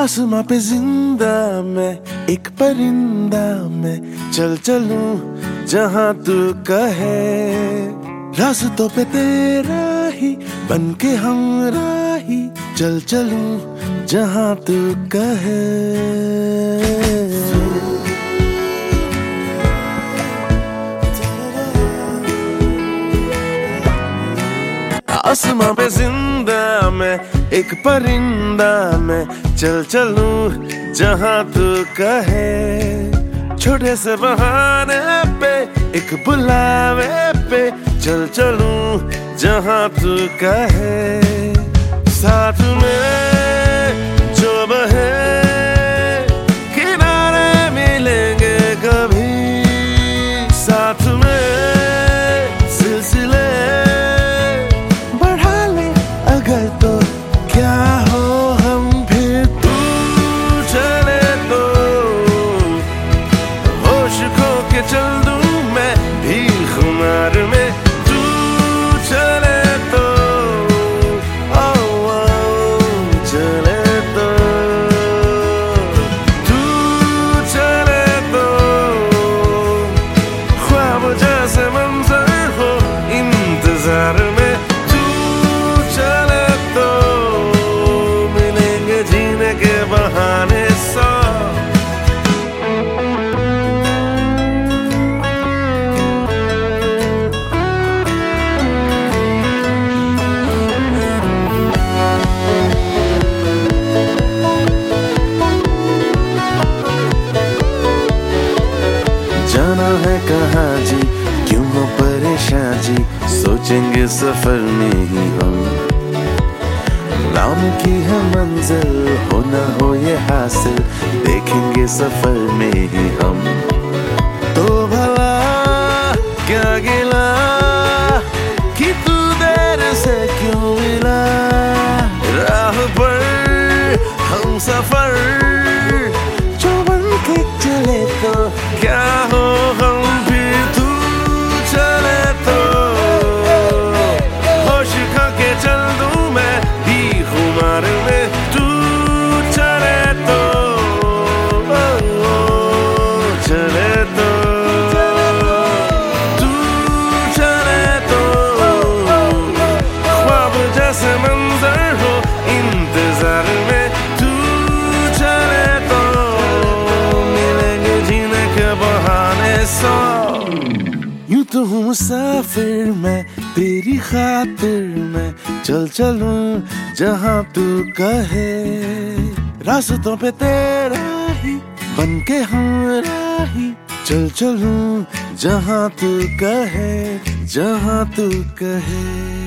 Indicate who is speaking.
Speaker 1: आसमां पे ज़िंदा मैं, एक परिंदा मैं, चल चलूँ जहाँ तू कहे। रास्तों पे तेरा ही बन के हम राही, चल चलूँ जहाँ तू कहे। आसमां पे ज़िंदा मैं एक परिंदा मैं चल चलूँ जहाँ तू कहे। छोटे से बहाने पे, एक बुलावे पे चल चलूँ जहाँ तू कहे। साथ में जो बहे, किनारे मिलेंगे कभी। साथ में सिलसिले बढ़ा ले अगर तो क्या हो हम फिर तू चले तो होश चल कहाँ जी? क्यों हो परेशान जी? सोचेंगे सफ़र में ही हम। नाम की है मंजिल हो न हो ये हासिल देखेंगे सफ़र में ही हम। तो हूँ मुसाफिर मैं, तेरी खातिर मैं। चल चलूँ जहाँ तू कहे। रास्तों पे तेरा ही बन के हम राही। चल चलूँ जहाँ तू कहे, जहाँ तू कहे।